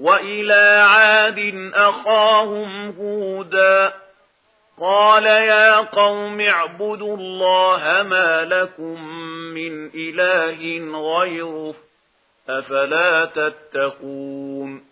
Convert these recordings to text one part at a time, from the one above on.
وَإِلَى عَادٍ أَخَاهُمْ هُودًا قَالَ يَا قَوْمِ اعْبُدُوا اللَّهَ مَا لَكُمْ مِنْ إِلَٰهٍ غَيْرُهُ أَفَلَا تَتَّقُونَ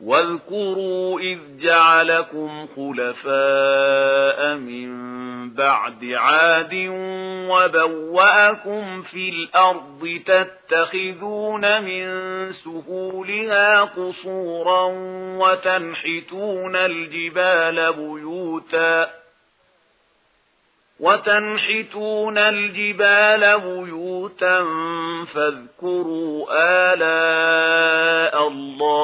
واذكروا إذ جعلكم خلفاء من بعد عاد وبوأكم في الأرض تتخذون من سهولها قصورا وتنحتون الجبال بيوتا وتنحتون الجبال بيوتا فاذكروا آلاء الله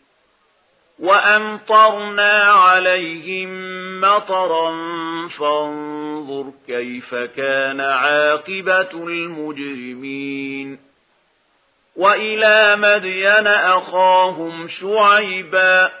وأمطرنا عليهم مطرا فانظر كيف كان عاقبة المجرمين وإلى مدين أخاهم شعيباً